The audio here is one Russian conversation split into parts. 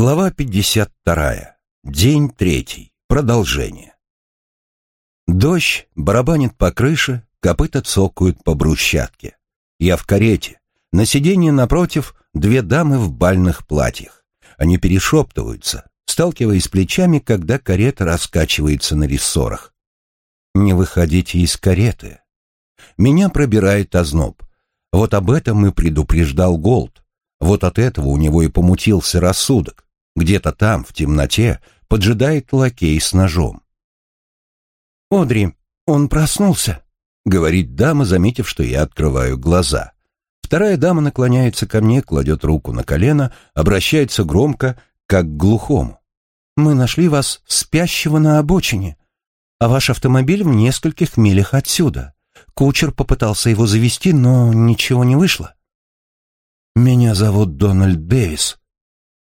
Глава 52. День третий. Продолжение. Дождь барабанит по крыше, копыта цокают по брусчатке. Я в карете. На сиденье напротив две дамы в бальных платьях. Они перешептываются, сталкиваясь плечами, когда карета раскачивается на рессорах. Не выходите из кареты. Меня пробирает озноб. Вот об этом и предупреждал Голд. Вот от этого у него и помутился рассудок. Где-то там, в темноте, поджидает лакей с ножом. «Одри, он проснулся», — говорит дама, заметив, что я открываю глаза. Вторая дама наклоняется ко мне, кладет руку на колено, обращается громко, как к глухому. «Мы нашли вас спящего на обочине, а ваш автомобиль в нескольких милях отсюда. Кучер попытался его завести, но ничего не вышло. «Меня зовут Дональд Дэвис», —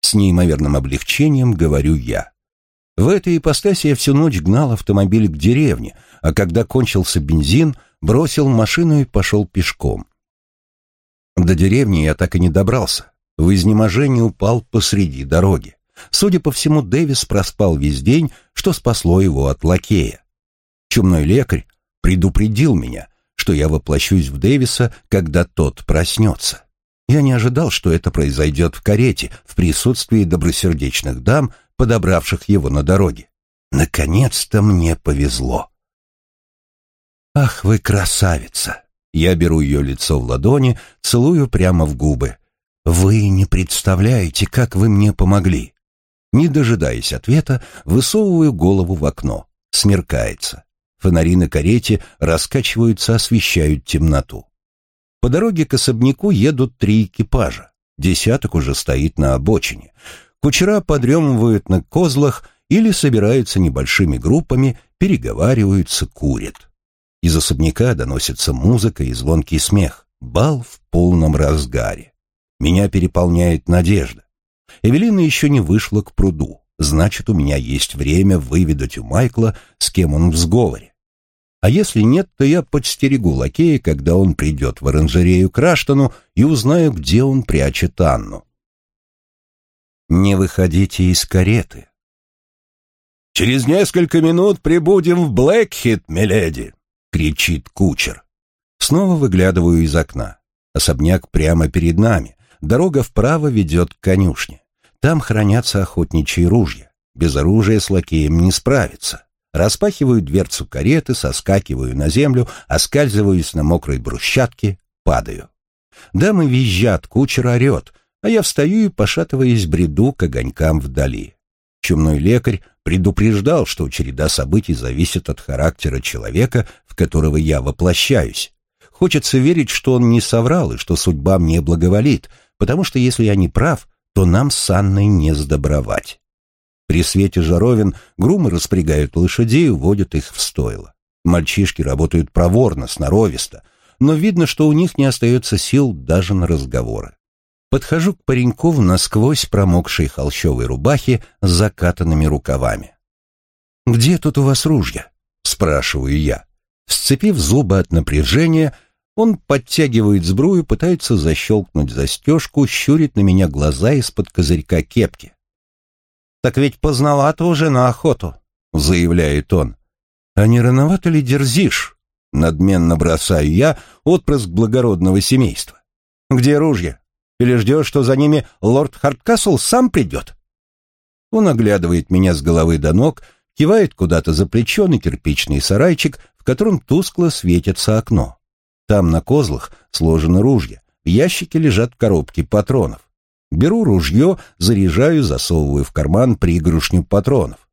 с неимоверным облегчением говорю я. В этой ипостаси я всю ночь гнал автомобиль к деревне, а когда кончился бензин, бросил машину и пошел пешком. До деревни я так и не добрался. В изнеможении упал посреди дороги. Судя по всему, Дэвис проспал весь день, что спасло его от лакея. Чумной лекарь предупредил меня, что я воплощусь в Дэвиса, когда тот проснется. Я не ожидал, что это произойдет в карете, в присутствии добросердечных дам, подобравших его на дороге. Наконец-то мне повезло. «Ах вы красавица!» Я беру ее лицо в ладони, целую прямо в губы. «Вы не представляете, как вы мне помогли!» Не дожидаясь ответа, высовываю голову в окно. Смеркается. Фонари на карете раскачиваются, освещают темноту. По дороге к особняку едут три экипажа. Десяток уже стоит на обочине. Кучера подремывают на козлах или собираются небольшими группами, переговариваются, курят. Из особняка доносится музыка и звонкий смех. Бал в полном разгаре. Меня переполняет надежда. Эвелина еще не вышла к пруду. Значит, у меня есть время выведать у Майкла, с кем он в сговоре. А если нет, то я подстерегу лакея, когда он придет в оранжерею к Раштану и узнаю, где он прячет Анну. Не выходите из кареты. «Через несколько минут прибудем в Блэкхит, миледи!» — кричит кучер. Снова выглядываю из окна. Особняк прямо перед нами. Дорога вправо ведет к конюшне. Там хранятся охотничьи ружья. Без оружия с лакеем не справиться. Распахиваю дверцу кареты, соскакиваю на землю, оскальзываюсь на мокрой брусчатке, падаю. Дамы визжат, кучер орет, а я встаю и, пошатываясь, бреду к огонькам вдали. Чумной лекарь предупреждал, что череда событий зависит от характера человека, в которого я воплощаюсь. Хочется верить, что он не соврал и что судьба мне благоволит, потому что если я не прав, то нам с Анной не сдобровать. При свете жаровин грумы распрягают лошадей и уводят их в стойло. Мальчишки работают проворно, сноровисто, но видно, что у них не остается сил даже на разговоры. Подхожу к пареньку в насквозь промокшей холщовой рубахе с закатанными рукавами. «Где тут у вас ружья?» — спрашиваю я. Сцепив зубы от напряжения, он подтягивает сбрую, пытается защелкнуть застежку, щурит на меня глаза из-под козырька кепки. «Так ведь поздновато уже на охоту», — заявляет он. «А не рановато ли дерзишь?» — надменно бросаю я, отпрыск благородного семейства. «Где ружья? Или ждешь, что за ними лорд Харткасл сам придет?» Он оглядывает меня с головы до ног, кивает куда-то за плечо кирпичный сарайчик, в котором тускло светится окно. Там на козлах сложены ружья, в ящике лежат коробки патронов. Беру ружье, заряжаю, засовываю в карман пригоршню патронов.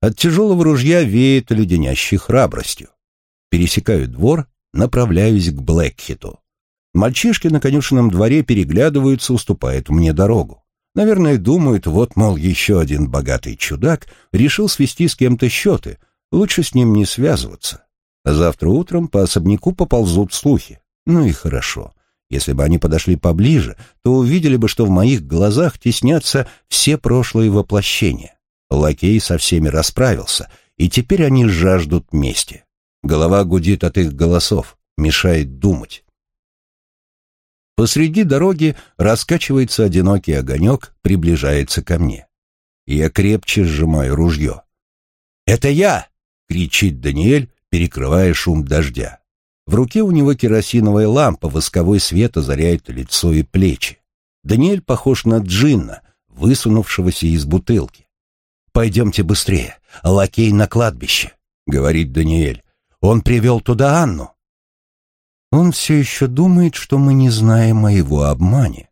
От тяжелого ружья веет леденящей храбростью. Пересекаю двор, направляюсь к Блэкхиту. Мальчишки на конюшенном дворе переглядываются, уступают мне дорогу. Наверное, думают, вот, мол, еще один богатый чудак решил свести с кем-то счеты, лучше с ним не связываться. завтра утром по особняку поползут слухи. Ну и хорошо. Если бы они подошли поближе, то увидели бы, что в моих глазах теснятся все прошлые воплощения. Лакей со всеми расправился, и теперь они жаждут мести. Голова гудит от их голосов, мешает думать. Посреди дороги раскачивается одинокий огонек, приближается ко мне. Я крепче сжимаю ружье. «Это я!» — кричит Даниэль, перекрывая шум дождя. В руке у него керосиновая лампа, восковой свет озаряет лицо и плечи. Даниэль похож на джинна, высунувшегося из бутылки. «Пойдемте быстрее, лакей на кладбище», — говорит Даниэль. «Он привел туда Анну». Он все еще думает, что мы не знаем о его обмане.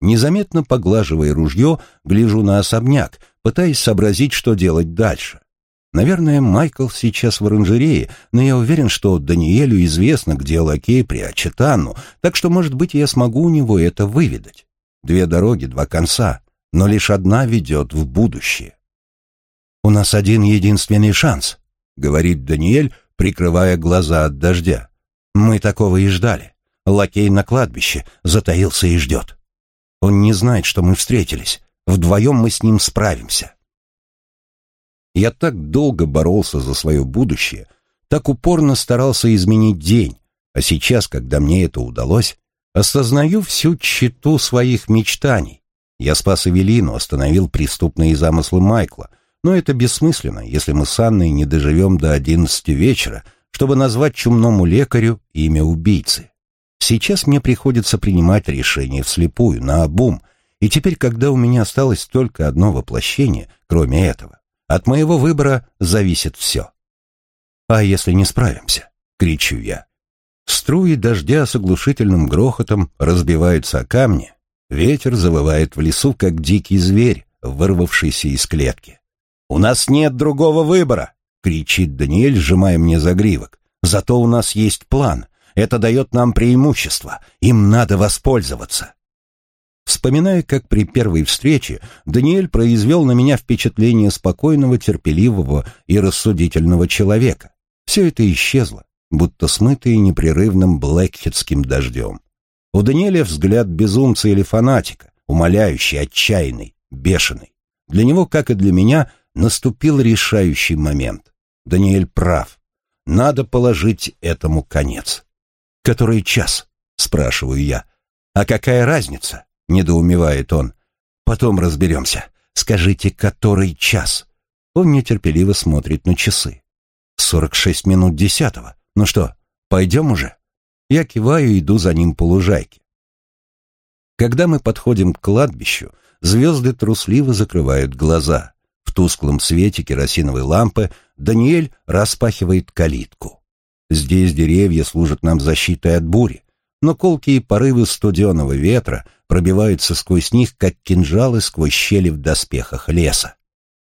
Незаметно поглаживая ружье, гляжу на особняк, пытаясь сообразить, что делать дальше. Наверное, Майкл сейчас в оранжерее, но я уверен, что Даниэлю известно, где лакей прячет Анну, так что, может быть, я смогу у него это выведать. Две дороги, два конца, но лишь одна ведет в будущее. «У нас один единственный шанс», — говорит Даниэль, прикрывая глаза от дождя. «Мы такого и ждали. Лакей на кладбище затаился и ждет. Он не знает, что мы встретились. Вдвоем мы с ним справимся». Я так долго боролся за свое будущее, так упорно старался изменить день, а сейчас, когда мне это удалось, осознаю всю тщету своих мечтаний. Я спас Эвелину, остановил преступные замыслы Майкла, но это бессмысленно, если мы с Анной не доживем до одиннадцати вечера, чтобы назвать чумному лекарю имя убийцы. Сейчас мне приходится принимать решение вслепую, наобум, и теперь, когда у меня осталось только одно воплощение, кроме этого, от моего выбора зависит все. «А если не справимся?» — кричу я. Струи дождя с оглушительным грохотом разбиваются о камни. Ветер завывает в лесу, как дикий зверь, вырвавшийся из клетки. «У нас нет другого выбора!» — кричит Даниэль, сжимая мне загривок. «Зато у нас есть план. Это дает нам преимущество. Им надо воспользоваться». Вспоминая, как при первой встрече Даниэль произвел на меня впечатление спокойного, терпеливого и рассудительного человека. Все это исчезло, будто смытое непрерывным блэкхедским дождем. У Даниэля взгляд безумца или фанатика, умоляющий, отчаянный, бешеный. Для него, как и для меня, наступил решающий момент. Даниэль прав. Надо положить этому конец. «Который час?» — спрашиваю я. «А какая разница?» — недоумевает он. «Потом разберемся. Скажите, который час?» Он нетерпеливо смотрит на часы. «Сорок шесть минут десятого. Ну что, пойдем уже?» Я киваю и иду за ним по лужайке. Когда мы подходим к кладбищу, звезды трусливо закрывают глаза. В тусклом свете керосиновой лампы Даниэль распахивает калитку. Здесь деревья служат нам защитой от бури, но колкие порывы студеного ветра пробиваются сквозь них, как кинжалы сквозь щели в доспехах леса.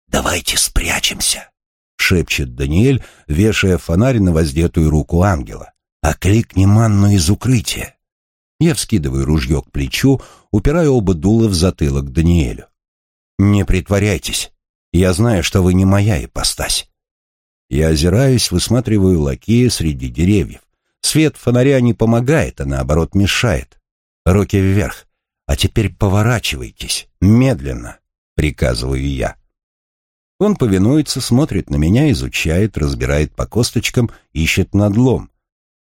«Давайте спрячемся», — шепчет Даниэль, вешая фонарь на воздетую руку ангела. «Окликни манну из укрытия». Я вскидываю ружье к плечу, упираю оба дула в затылок Даниэлю. «Не притворяйтесь. Я знаю, что вы не моя ипостась». Я озираюсь, высматриваю лакея среди деревьев. Свет фонаря не помогает, а наоборот мешает. Руки вверх. А теперь поворачивайтесь, медленно, приказываю я. Он повинуется, смотрит на меня, изучает, разбирает по косточкам, ищет надлом.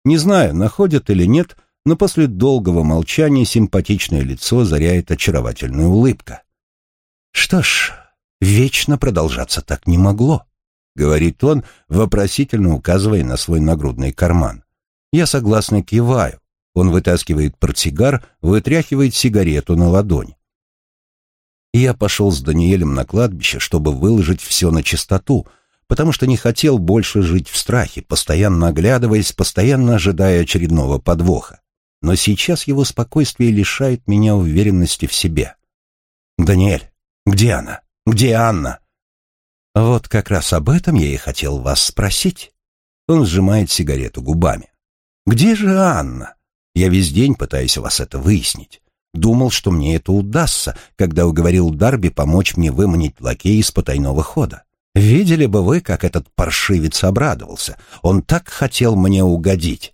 Не знаю, находят или нет, но после долгого молчания симпатичное лицо заряет очаровательная улыбка. «Что ж, вечно продолжаться так не могло», — говорит он, вопросительно указывая на свой нагрудный карман. Я согласно киваю. Он вытаскивает портсигар, вытряхивает сигарету на ладонь. Я пошел с Даниэлем на кладбище, чтобы выложить все на чистоту, потому что не хотел больше жить в страхе, постоянно оглядываясь, постоянно ожидая очередного подвоха. Но сейчас его спокойствие лишает меня уверенности в себе. «Даниэль, где она? Где Анна?» «Вот как раз об этом я и хотел вас спросить». Он сжимает сигарету губами. Где же Анна? Я весь день пытаюсь у вас это выяснить. Думал, что мне это удастся, когда уговорил Дарби помочь мне выманить лакея из потайного хода. Видели бы вы, как этот паршивец обрадовался. Он так хотел мне угодить.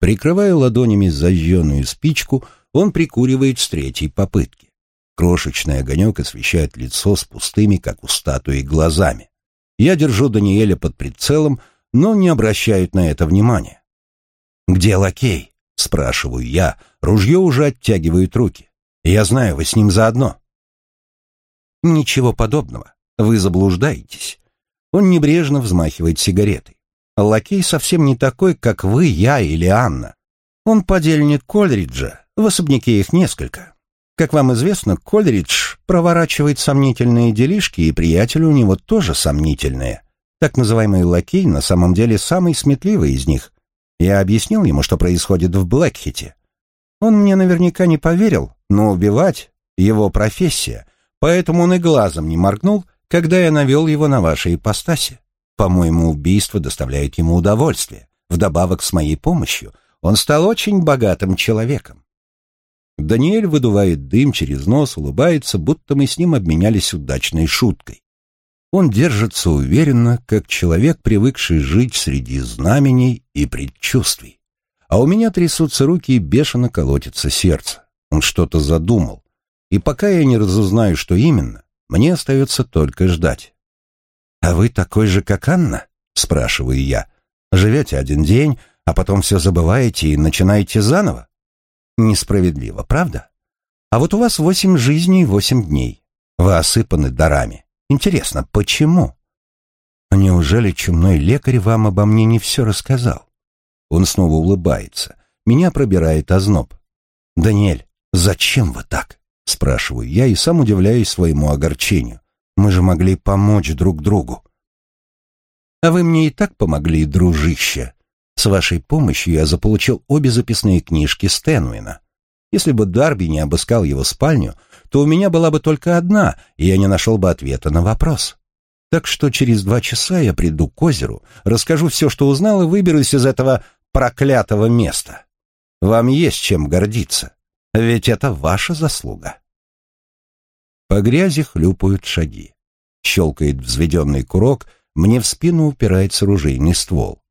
Прикрывая ладонями зажженную спичку, он прикуривает с третьей попытки. Крошечный огонек освещает лицо с пустыми, как у статуи, глазами. Я держу Даниэля под прицелом, но не обращает на это внимания. «Где лакей?» — спрашиваю я. Ружье уже оттягивает руки. «Я знаю, вы с ним заодно». Ничего подобного. Вы заблуждаетесь. Он небрежно взмахивает сигаретой. Лакей совсем не такой, как вы, я или Анна. Он подельник Кольриджа, в особняке их несколько. Как вам известно, Кольридж проворачивает сомнительные делишки, и приятели у него тоже сомнительные. Так называемый лакей на самом деле самый сметливый из них. Я объяснил ему, что происходит в Блэкхите. Он мне наверняка не поверил, но убивать — его профессия, поэтому он и глазом не моргнул, когда я навел его на вашей ипостаси. По-моему, убийство доставляет ему удовольствие. Вдобавок с моей помощью он стал очень богатым человеком. Даниэль выдувает дым через нос, улыбается, будто мы с ним обменялись удачной шуткой. Он держится уверенно, как человек, привыкший жить среди знамений и предчувствий. А у меня трясутся руки и бешено колотится сердце. Он что-то задумал. И пока я не разузнаю, что именно, мне остается только ждать. «А вы такой же, как Анна?» — спрашиваю я. «Живете один день, а потом все забываете и начинаете заново?» Несправедливо, правда? А вот у вас восемь жизней и восемь дней. Вы осыпаны дарами. Интересно, почему? Неужели чумной лекарь вам обо мне не все рассказал? Он снова улыбается. Меня пробирает озноб. «Даниэль, зачем вы так?» Спрашиваю я и сам удивляюсь своему огорчению. Мы же могли помочь друг другу. А вы мне и так помогли, дружище. С вашей помощью я заполучил обе записные книжки Стэнуина. Если бы Дарби не обыскал его спальню, то у меня была бы только одна, и я не нашел бы ответа на вопрос. Так что через два часа я приду к озеру, расскажу все, что узнал, и выберусь из этого проклятого места. Вам есть чем гордиться, ведь это ваша заслуга. По грязи хлюпают шаги. Щелкает взведенный курок, мне в спину упирается ружейный ствол.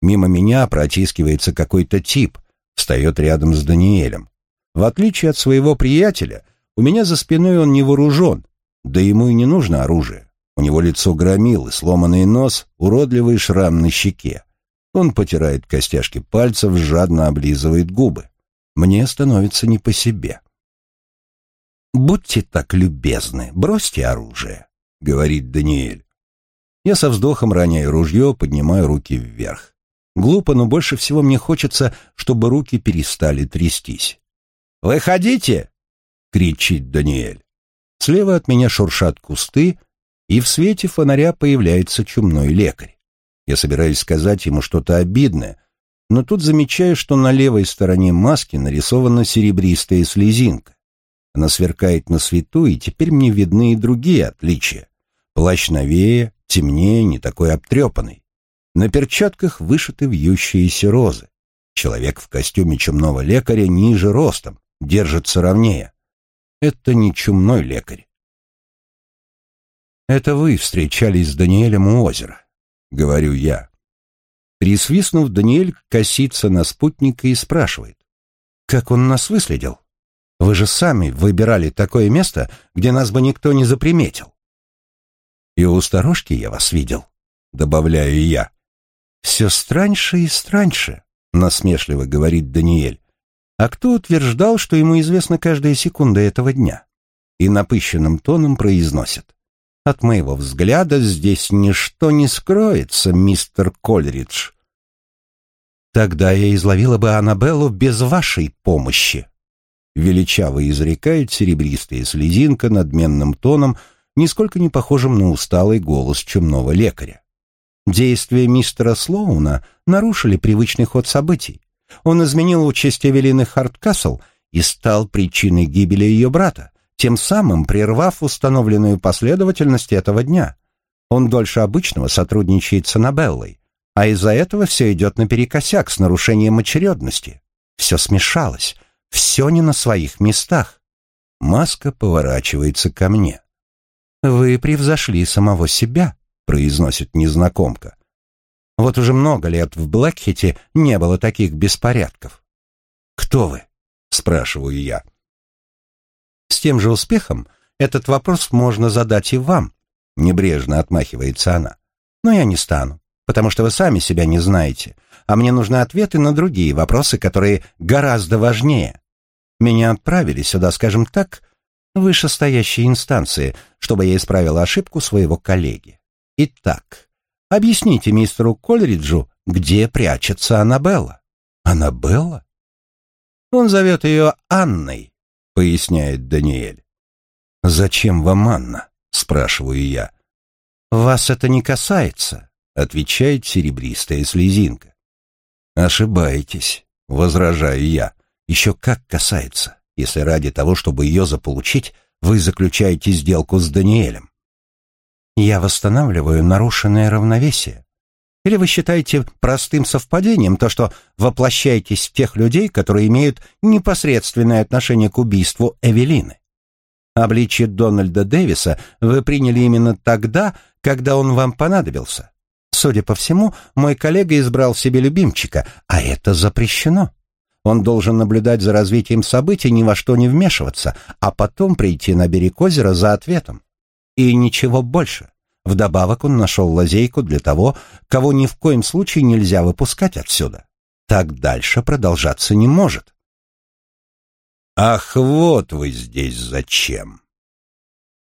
Мимо меня протискивается какой-то тип, встает рядом с Даниэлем. В отличие от своего приятеля, у меня за спиной он не вооружен, да ему и не нужно оружие. У него лицо громил и сломанный нос, уродливый шрам на щеке. Он потирает костяшки пальцев, жадно облизывает губы. Мне становится не по себе. «Будьте так любезны, бросьте оружие», — говорит Даниэль. Я со вздохом роняю ружье, поднимаю руки вверх. Глупо, но больше всего мне хочется, чтобы руки перестали трястись. «Выходите!» — кричит Даниэль. Слева от меня шуршат кусты, и в свете фонаря появляется чумной лекарь. Я собираюсь сказать ему что-то обидное, но тут замечаю, что на левой стороне маски нарисована серебристая слезинка. Она сверкает на свету, и теперь мне видны и другие отличия. Плащ новее, темнее, не такой обтрепанный. На перчатках вышиты вьющиеся розы. Человек в костюме чумного лекаря ниже ростом, держится ровнее. Это не чумной лекарь. «Это вы встречались с Даниэлем у озера», — говорю я. Присвистнув, Даниэль косится на спутника и спрашивает. «Как он нас выследил?» Вы же сами выбирали такое место, где нас бы никто не заприметил. И у сторожки я вас видел, добавляю я. Все страньше и страньше, насмешливо говорит Даниэль. А кто утверждал, что ему известна каждая секунда этого дня? И напыщенным тоном произносит. От моего взгляда здесь ничто не скроется, мистер Кольридж. Тогда я изловила бы Аннабеллу без вашей помощи, величаво изрекает серебристая слезинка надменным тоном, нисколько не похожим на усталый голос чумного лекаря. Действия мистера Слоуна нарушили привычный ход событий. Он изменил участь Эвелины Харткасл и стал причиной гибели ее брата, тем самым прервав установленную последовательность этого дня. Он дольше обычного сотрудничает с Аннабеллой, а из-за этого все идет наперекосяк с нарушением очередности. Все смешалось, все не на своих местах. Маска поворачивается ко мне. «Вы превзошли самого себя», — произносит незнакомка. «Вот уже много лет в Блэкхите не было таких беспорядков». «Кто вы?» — спрашиваю я. «С тем же успехом этот вопрос можно задать и вам», — небрежно отмахивается она. «Но я не стану, потому что вы сами себя не знаете, а мне нужны ответы на другие вопросы, которые гораздо важнее. Меня отправили сюда, скажем так, вышестоящей инстанции, чтобы я исправила ошибку своего коллеги. Итак, объясните мистеру Кольриджу, где прячется Аннабелла. Аннабелла? Он зовет ее Анной, поясняет Даниэль. Зачем вам Анна? спрашиваю я. Вас это не касается, отвечает серебристая слезинка. Ошибаетесь, возражаю я. Еще как касается, если ради того, чтобы ее заполучить, вы заключаете сделку с Даниэлем. Я восстанавливаю нарушенное равновесие. Или вы считаете простым совпадением то, что воплощаетесь в тех людей, которые имеют непосредственное отношение к убийству Эвелины? Обличие Дональда Дэвиса вы приняли именно тогда, когда он вам понадобился. Судя по всему, мой коллега избрал себе любимчика, а это запрещено. Он должен наблюдать за развитием событий, ни во что не вмешиваться, а потом прийти на берег озера за ответом. И ничего больше. Вдобавок он нашел лазейку для того, кого ни в коем случае нельзя выпускать отсюда. Так дальше продолжаться не может. «Ах, вот вы здесь зачем!»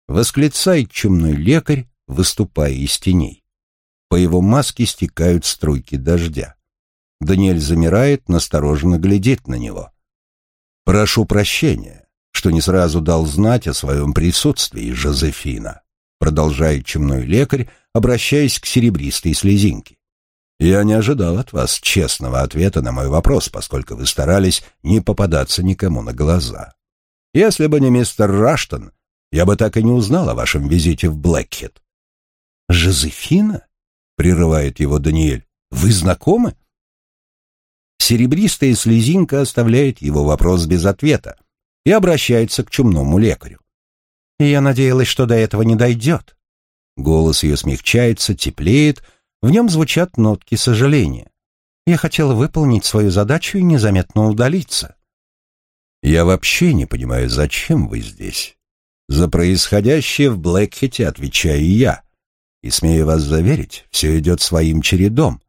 Восклицает чумной лекарь, выступая из теней. По его маске стекают струйки дождя. Даниэль замирает, настороженно глядит на него. «Прошу прощения, что не сразу дал знать о своем присутствии, Жозефина», продолжает чумной лекарь, обращаясь к серебристой слезинке. «Я не ожидал от вас честного ответа на мой вопрос, поскольку вы старались не попадаться никому на глаза. Если бы не мистер Раштон, я бы так и не узнал о вашем визите в Блэкхед». «Жозефина?» — прерывает его Даниэль. «Вы знакомы?» Серебристая слезинка оставляет его вопрос без ответа и обращается к чумному лекарю. «Я надеялась, что до этого не дойдет». Голос ее смягчается, теплеет, в нем звучат нотки сожаления. «Я хотела выполнить свою задачу и незаметно удалиться». «Я вообще не понимаю, зачем вы здесь?» «За происходящее в Блэкхете отвечаю я. И, смею вас заверить, все идет своим чередом.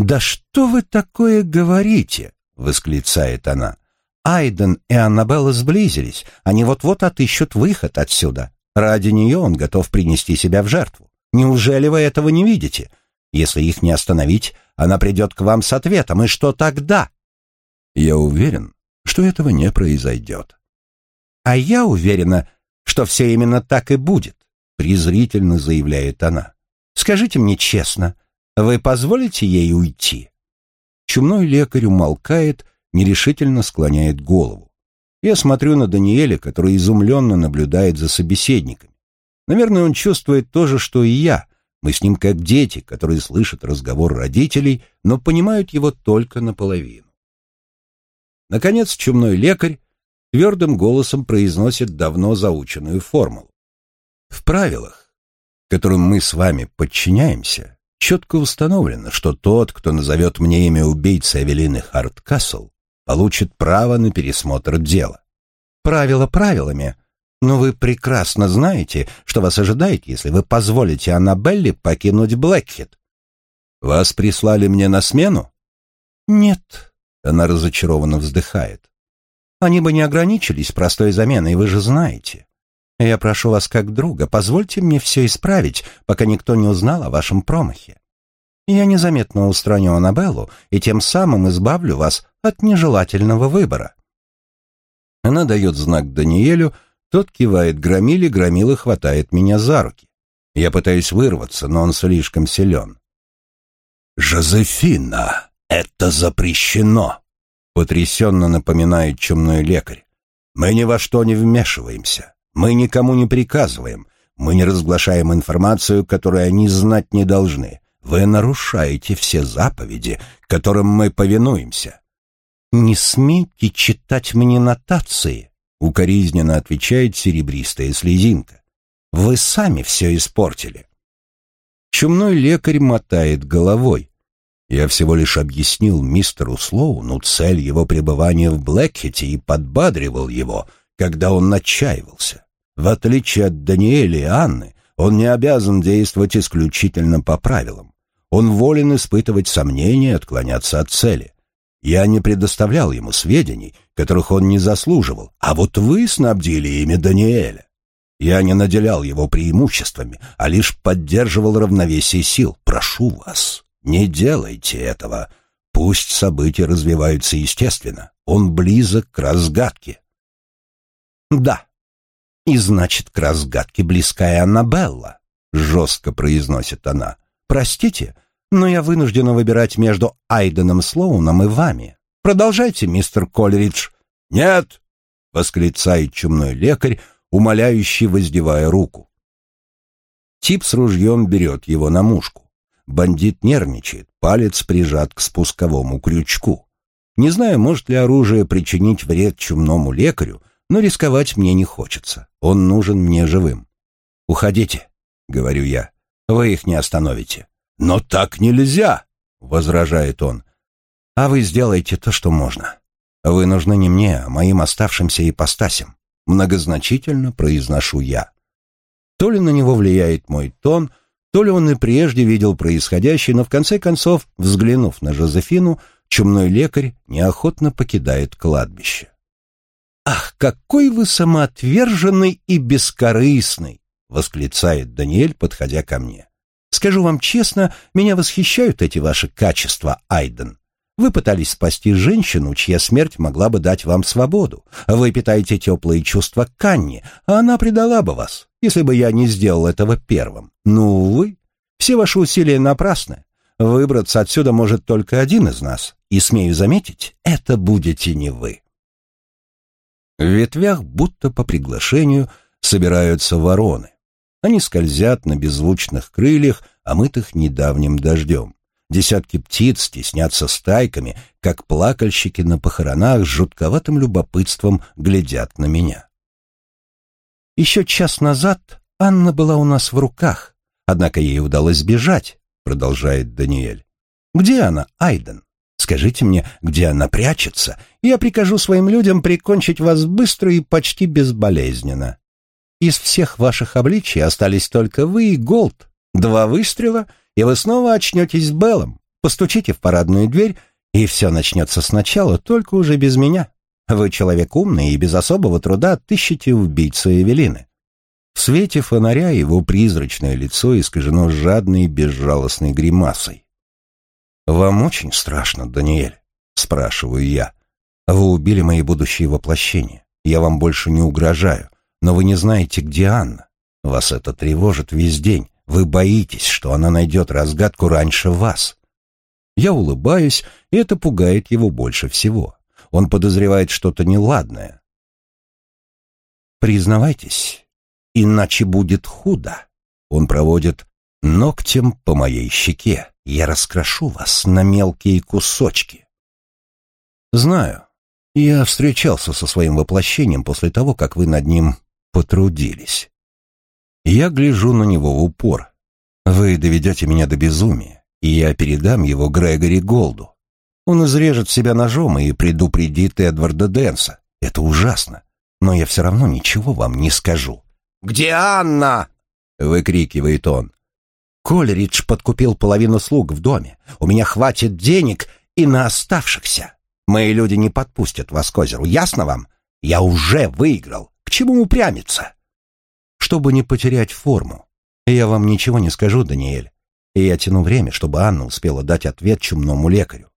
«Да что вы такое говорите?» — восклицает она. Айден и Аннабелла сблизились, они вот-вот отыщут выход отсюда. Ради нее он готов принести себя в жертву. Неужели вы этого не видите? Если их не остановить, она придет к вам с ответом, и что тогда? Я уверен, что этого не произойдет. А я уверена, что все именно так и будет, презрительно заявляет она. Скажите мне честно, вы позволите ей уйти?» Чумной лекарь умолкает, нерешительно склоняет голову. Я смотрю на Даниэля, который изумленно наблюдает за собеседниками. Наверное, он чувствует то же, что и я. Мы с ним как дети, которые слышат разговор родителей, но понимают его только наполовину. Наконец, чумной лекарь твердым голосом произносит давно заученную формулу. В правилах, которым мы с вами подчиняемся, четко установлено, что тот, кто назовет мне имя убийцы Эвелины Харткасл, получит право на пересмотр дела. Правила правилами, но вы прекрасно знаете, что вас ожидает, если вы позволите Аннабелле покинуть Блэкхед. Вас прислали мне на смену? Нет, она разочарованно вздыхает. Они бы не ограничились простой заменой, вы же знаете. Я прошу вас как друга, позвольте мне все исправить, пока никто не узнал о вашем промахе. Я незаметно устраню Аннабеллу и тем самым избавлю вас от нежелательного выбора». Она дает знак Даниэлю, тот кивает Громиле, Громила хватает меня за руки. Я пытаюсь вырваться, но он слишком силен. «Жозефина, это запрещено!» — потрясенно напоминает чумной лекарь. «Мы ни во что не вмешиваемся. Мы никому не приказываем, мы не разглашаем информацию, которую они знать не должны. Вы нарушаете все заповеди, которым мы повинуемся. Не смейте читать мне нотации, укоризненно отвечает серебристая слезинка. Вы сами все испортили. Чумной лекарь мотает головой. Я всего лишь объяснил мистеру Слоуну цель его пребывания в Блэкхете и подбадривал его — когда он отчаивался. В отличие от Даниэля и Анны, он не обязан действовать исключительно по правилам. Он волен испытывать сомнения, отклоняться от цели. Я не предоставлял ему сведений, которых он не заслуживал, а вот вы снабдили ими Даниэля. Я не наделял его преимуществами, а лишь поддерживал равновесие сил. Прошу вас, не делайте этого. Пусть события развиваются естественно. Он близок к разгадке. Да. И значит, к разгадке близка и Аннабелла, жестко произносит она. Простите, но я вынуждена выбирать между Айденом Слоуном и вами. Продолжайте, мистер Колеридж. Нет, восклицает чумной лекарь, умоляющий, воздевая руку. Тип с ружьем берет его на мушку. Бандит нервничает, палец прижат к спусковому крючку. Не знаю, может ли оружие причинить вред чумному лекарю, но рисковать мне не хочется. Он нужен мне живым. «Уходите», — говорю я, — «вы их не остановите». «Но так нельзя!» — возражает он. «А вы сделаете то, что можно. Вы нужны не мне, а моим оставшимся ипостасям. Многозначительно произношу я. То ли на него влияет мой тон, то ли он и прежде видел происходящее, но в конце концов, взглянув на Жозефину, чумной лекарь неохотно покидает кладбище. «Ах, какой вы самоотверженный и бескорыстный!» — восклицает Даниэль, подходя ко мне. Скажу вам честно, меня восхищают эти ваши качества, Айден. Вы пытались спасти женщину, чья смерть могла бы дать вам свободу. Вы питаете теплые чувства к Канне, а она предала бы вас, если бы я не сделал этого первым. Ну, увы, все ваши усилия напрасны. Выбраться отсюда может только один из нас, и, смею заметить, это будете не вы. В ветвях, будто по приглашению, собираются вороны. Они скользят на беззвучных крыльях, омытых недавним дождем. Десятки птиц стеснятся стайками, как плакальщики на похоронах с жутковатым любопытством глядят на меня. Еще час назад Анна была у нас в руках, однако ей удалось сбежать, продолжает Даниэль. Где она, Айден? Скажите мне, где она прячется, и я прикажу своим людям прикончить вас быстро и почти безболезненно. Из всех ваших обличий остались только вы и Голд. Два выстрела, и вы снова очнетесь с Беллом. Постучите в парадную дверь, и все начнется сначала, только уже без меня. Вы человек умный и без особого труда отыщете убийцу Эвелины. В свете фонаря его призрачное лицо искажено жадной и безжалостной гримасой. «Вам очень страшно, Даниэль?» — спрашиваю я. «Вы убили мои будущие воплощения. Я вам больше не угрожаю но вы не знаете, где Анна. Вас это тревожит весь день. Вы боитесь, что она найдет разгадку раньше вас. Я улыбаюсь, и это пугает его больше всего. Он подозревает что-то неладное. Признавайтесь, иначе будет худо. Он проводит ногтем по моей щеке. Я раскрошу вас на мелкие кусочки. Знаю. Я встречался со своим воплощением после того, как вы над ним потрудились. Я гляжу на него в упор. Вы доведете меня до безумия, и я передам его Грегори Голду. Он изрежет себя ножом и предупредит Эдварда Дэнса. Это ужасно, но я все равно ничего вам не скажу. «Где Анна?» — выкрикивает он. Колеридж подкупил половину слуг в доме. У меня хватит денег и на оставшихся. Мои люди не подпустят вас к озеру, ясно вам? Я уже выиграл. Чему упрямиться? Чтобы не потерять форму. Я вам ничего не скажу, Даниэль. И я тяну время, чтобы Анна успела дать ответ чумному лекарю.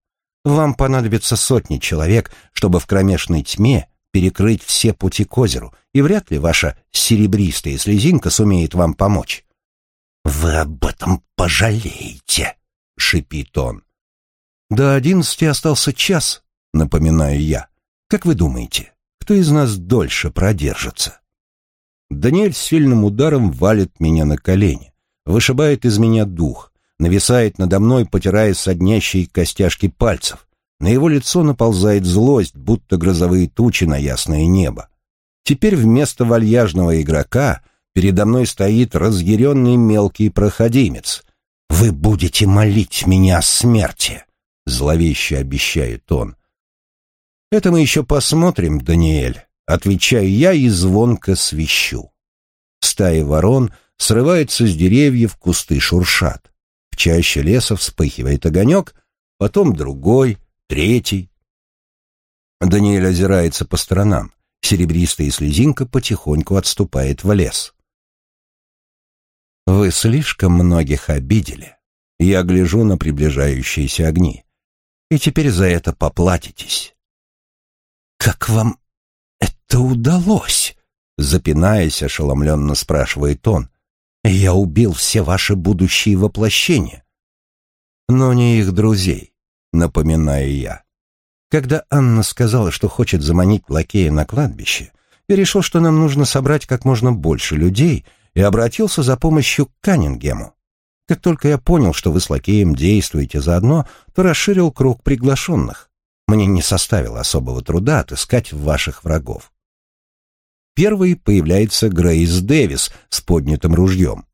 Вам понадобится сотни человек, чтобы в кромешной тьме перекрыть все пути к озеру, и вряд ли ваша серебристая слезинка сумеет вам помочь. «Вы об этом пожалеете», — шипит он. «До одиннадцати остался час», — напоминаю я. «Как вы думаете, кто из нас дольше продержится. Даниэль с сильным ударом валит меня на колени, вышибает из меня дух, нависает надо мной, потирая соднящие костяшки пальцев. На его лицо наползает злость, будто грозовые тучи на ясное небо. Теперь вместо вальяжного игрока передо мной стоит разъяренный мелкий проходимец. «Вы будете молить меня о смерти!» — зловеще обещает он. «Это мы еще посмотрим, Даниэль», — отвечаю я и звонко свищу. Стаи ворон срываются с деревьев, кусты шуршат. В чаще леса вспыхивает огонек, потом другой, третий. Даниэль озирается по сторонам. Серебристая слезинка потихоньку отступает в лес. «Вы слишком многих обидели. Я гляжу на приближающиеся огни. И теперь за это поплатитесь». «Как вам это удалось?» Запинаясь, ошеломленно спрашивает он. «Я убил все ваши будущие воплощения». «Но не их друзей», напоминаю я. Когда Анна сказала, что хочет заманить лакея на кладбище, я решил, что нам нужно собрать как можно больше людей и обратился за помощью к Каннингему. Как только я понял, что вы с лакеем действуете заодно, то расширил круг приглашенных. Мне не составило особого труда отыскать ваших врагов. Первый появляется Грейс Дэвис с поднятым ружьем.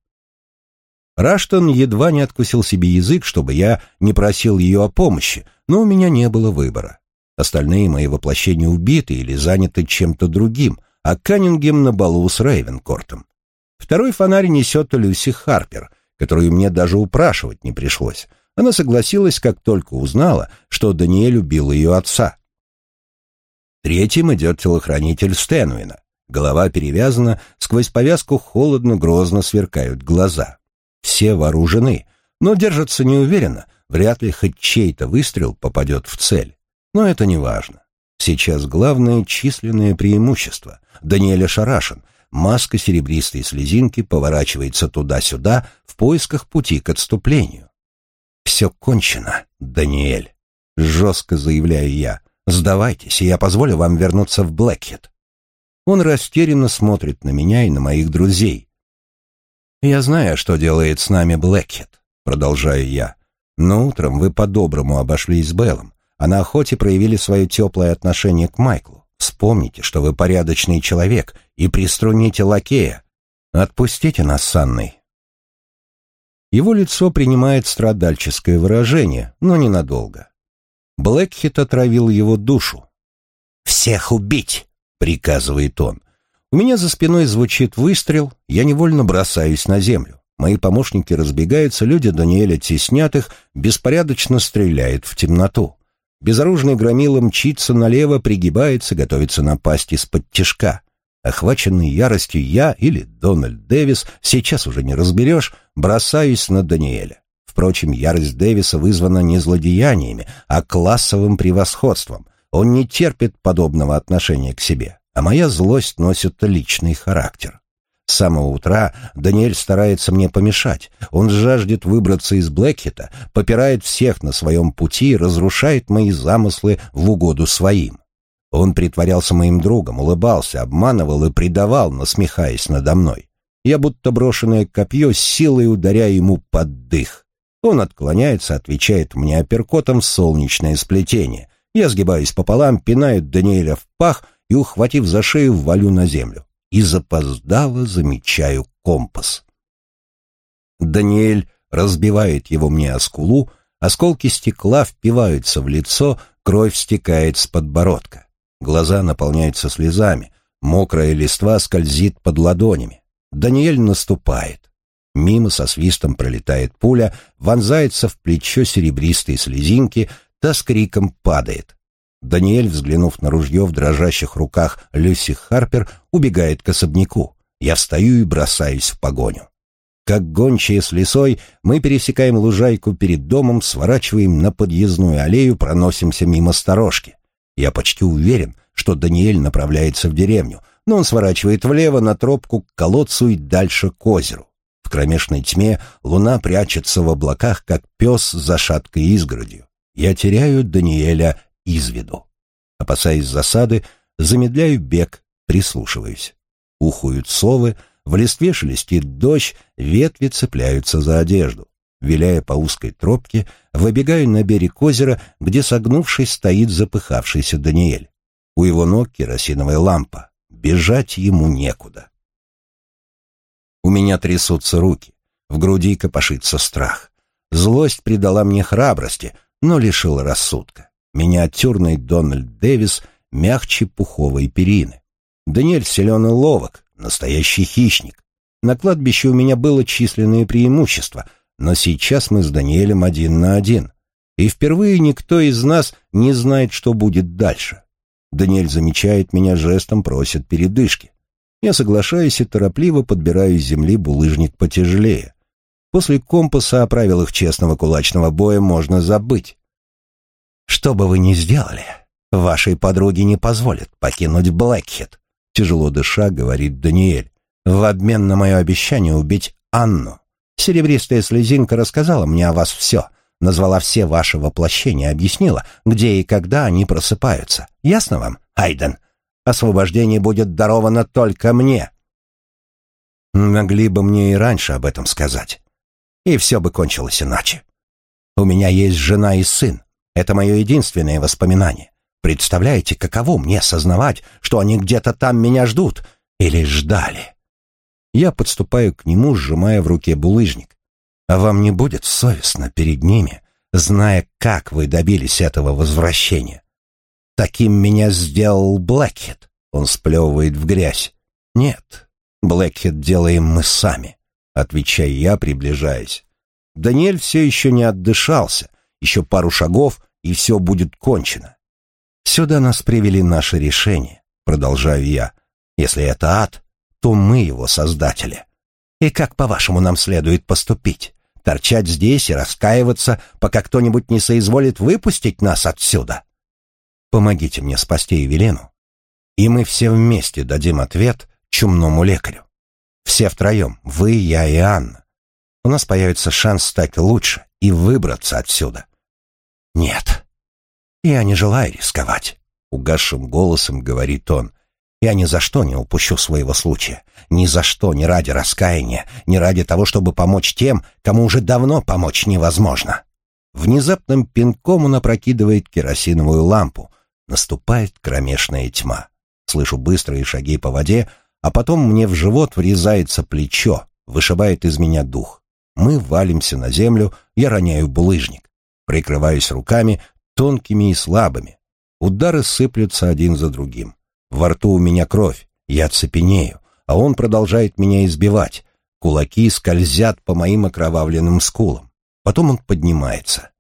Раштон едва не откусил себе язык, чтобы я не просил ее о помощи, но у меня не было выбора. Остальные мои воплощения убиты или заняты чем-то другим, а Каннингем на балу с Рейвенкортом. Второй фонарь несет Люси Харпер, которую мне даже упрашивать не пришлось. Она согласилась, как только узнала, что Даниэль убил ее отца. Третьим идет телохранитель Стэнуина. Голова перевязана, сквозь повязку холодно-грозно сверкают глаза. Все вооружены, но держатся неуверенно, вряд ли хоть чей-то выстрел попадет в цель. Но это не важно. Сейчас главное численное преимущество. Даниэль ошарашен. Маска серебристой слезинки поворачивается туда-сюда в поисках пути к отступлению. «Все кончено, Даниэль», — жестко заявляю я. «Сдавайтесь, и я позволю вам вернуться в Блэкхед». Он растерянно смотрит на меня и на моих друзей. «Я знаю, что делает с нами Блэкхед», — продолжаю я. «Но утром вы по-доброму обошлись с Беллом, а на охоте проявили свое теплое отношение к Майклу. Вспомните, что вы порядочный человек, и приструните лакея. Отпустите нас с Анной». Его лицо принимает страдальческое выражение, но ненадолго. Блэкхит отравил его душу. «Всех убить!» — приказывает он. У меня за спиной звучит выстрел, я невольно бросаюсь на землю. Мои помощники разбегаются, люди Даниэля теснят их, беспорядочно стреляет в темноту. Безоружный громила мчится налево, пригибается, готовится напасть из-под тишка. Охваченный яростью я или Дональд Дэвис, сейчас уже не разберешь, бросаюсь на Даниэля. Впрочем, ярость Дэвиса вызвана не злодеяниями, а классовым превосходством. Он не терпит подобного отношения к себе а моя злость носит личный характер. С самого утра Даниэль старается мне помешать. Он жаждет выбраться из Блэкхита, попирает всех на своем пути и разрушает мои замыслы в угоду своим. Он притворялся моим другом, улыбался, обманывал и предавал, насмехаясь надо мной. Я будто брошенное копье с силой ударяю ему под дых. Он отклоняется, отвечает мне апперкотом солнечное сплетение. Я сгибаюсь пополам, пинаю Даниэля в пах — и, ухватив за шею, валю на землю. И запоздало замечаю компас. Даниэль разбивает его мне о скулу, осколки стекла впиваются в лицо, кровь стекает с подбородка. Глаза наполняются слезами, мокрая листва скользит под ладонями. Даниэль наступает. Мимо со свистом пролетает пуля, вонзается в плечо серебристой слезинки, та с криком падает. Даниэль, взглянув на ружье в дрожащих руках Люси Харпер, убегает к особняку. Я встаю и бросаюсь в погоню. Как гончие с лесой, мы пересекаем лужайку перед домом, сворачиваем на подъездную аллею, проносимся мимо сторожки. Я почти уверен, что Даниэль направляется в деревню, но он сворачивает влево на тропку к колодцу и дальше к озеру. В кромешной тьме луна прячется в облаках, как пес за шаткой изгородью. Я теряю Даниэля из виду. Опасаясь засады, замедляю бег, прислушиваюсь. Ухуют совы, в листве шелестит дождь, ветви цепляются за одежду. Виляя по узкой тропке, выбегаю на берег озера, где, согнувшись, стоит запыхавшийся Даниэль. У его ног керосиновая лампа. Бежать ему некуда. У меня трясутся руки. В груди копошится страх. Злость придала мне храбрости, но лишила рассудка. Миниатюрный Дональд Дэвис мягче пуховой перины. Даниэль силен и ловок, настоящий хищник. На кладбище у меня было численное преимущество, но сейчас мы с Даниэлем один на один. И впервые никто из нас не знает, что будет дальше. Даниэль замечает меня жестом, просит передышки. Я соглашаюсь и торопливо подбираю с земли булыжник потяжелее. После компаса о правилах честного кулачного боя можно забыть. Что бы вы ни сделали, вашей подруге не позволят покинуть Блэкхед, тяжело дыша, говорит Даниэль, в обмен на мое обещание убить Анну. Серебристая слезинка рассказала мне о вас все, назвала все ваши воплощения, объяснила, где и когда они просыпаются. Ясно вам, Айден? Освобождение будет даровано только мне. Могли бы мне и раньше об этом сказать. И все бы кончилось иначе. У меня есть жена и сын. Это мое единственное воспоминание. Представляете, каково мне сознавать, что они где-то там меня ждут или ждали? Я подступаю к нему, сжимая в руке булыжник. А вам не будет совестно перед ними, зная, как вы добились этого возвращения? Таким меня сделал Блэкхед. Он сплевывает в грязь. Нет, Блэкхед делаем мы сами, отвечаю я, приближаясь. Даниэль все еще не отдышался. Еще пару шагов, и все будет кончено. Сюда нас привели наши решения, продолжаю я. Если это ад, то мы его создатели. И как, по-вашему, нам следует поступить? Торчать здесь и раскаиваться, пока кто-нибудь не соизволит выпустить нас отсюда? Помогите мне спасти Евелену, и мы все вместе дадим ответ чумному лекарю. Все втроем, вы, я и Анна. У нас появится шанс стать лучше и выбраться отсюда. Нет, я не желаю рисковать, угасшим голосом говорит он. Я ни за что не упущу своего случая. Ни за что, ни ради раскаяния, ни ради того, чтобы помочь тем, кому уже давно помочь невозможно. Внезапным пинком он опрокидывает керосиновую лампу. Наступает кромешная тьма. Слышу быстрые шаги по воде, а потом мне в живот врезается плечо, вышибает из меня дух. Мы валимся на землю, я роняю булыжник. Прикрываюсь руками, тонкими и слабыми. Удары сыплются один за другим. Во рту у меня кровь, я цепенею, а он продолжает меня избивать. Кулаки скользят по моим окровавленным скулам. Потом он поднимается.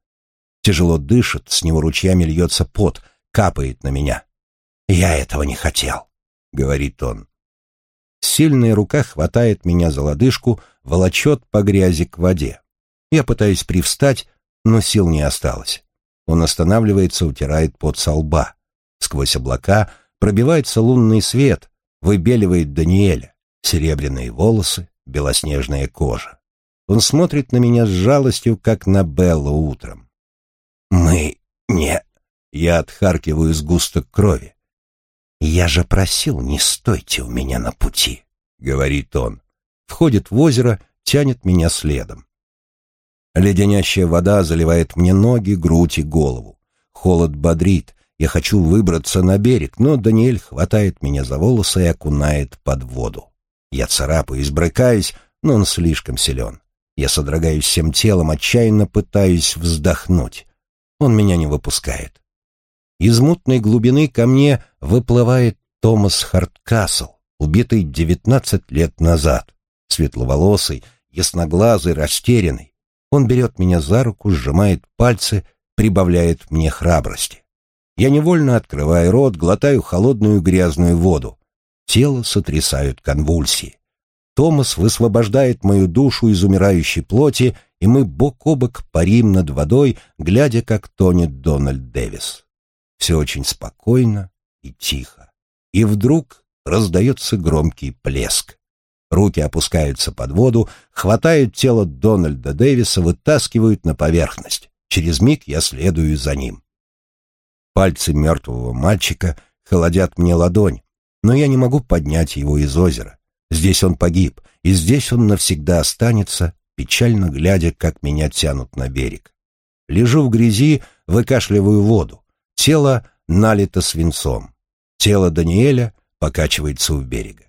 Тяжело дышит, с него ручьями льется пот, капает на меня. «Я этого не хотел», — говорит он. Сильная рука хватает меня за лодыжку, волочет по грязи к воде. Я пытаюсь привстать, но сил не осталось. Он останавливается, утирает пот со лба. Сквозь облака Пробивается лунный свет, выбеливает Даниэля. Серебряные волосы, белоснежная кожа. Он смотрит на меня с жалостью, как на Беллу утром. «Мы не...» Я отхаркиваю сгусток крови. «Я же просил, не стойте у меня на пути», — говорит он. Входит в озеро, тянет меня следом. Леденящая вода заливает мне ноги, грудь и голову. Холод бодрит, я хочу выбраться на берег, но Даниэль хватает меня за волосы и окунает под воду. Я царапаюсь, брыкаюсь, но он слишком силен. Я содрогаюсь всем телом, отчаянно пытаюсь вздохнуть. Он меня не выпускает. Из мутной глубины ко мне выплывает Томас Харткасл, убитый девятнадцать лет назад. Светловолосый, ясноглазый, растерянный. Он берет меня за руку, сжимает пальцы, прибавляет мне храбрости. Я невольно открываю рот, глотаю холодную грязную воду. Тело сотрясают конвульсии. Томас высвобождает мою душу из умирающей плоти, и мы бок о бок парим над водой, глядя, как тонет Дональд Дэвис. Все очень спокойно и тихо. И вдруг раздается громкий плеск. Руки опускаются под воду, хватают тело Дональда Дэвиса, вытаскивают на поверхность. Через миг я следую за ним. Пальцы мертвого мальчика холодят мне ладонь, но я не могу поднять его из озера. Здесь он погиб, и здесь он навсегда останется, печально глядя, как меня тянут на берег. Лежу в грязи, выкашливаю воду. Тело налито свинцом. Тело Даниэля покачивается у берега.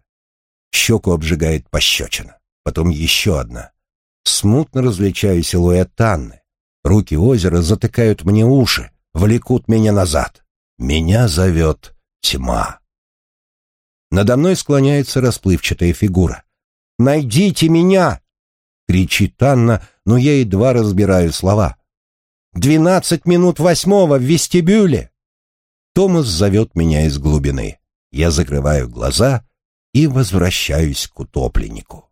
Щеку обжигает пощечина. Потом еще одна. Смутно различаю силуэт Анны. Руки озера затыкают мне уши влекут меня назад. Меня зовет тьма. Надо мной склоняется расплывчатая фигура. «Найдите меня!» — кричит Анна, но я едва разбираю слова. «Двенадцать минут восьмого в вестибюле!» Томас зовет меня из глубины. Я закрываю глаза и возвращаюсь к утопленнику.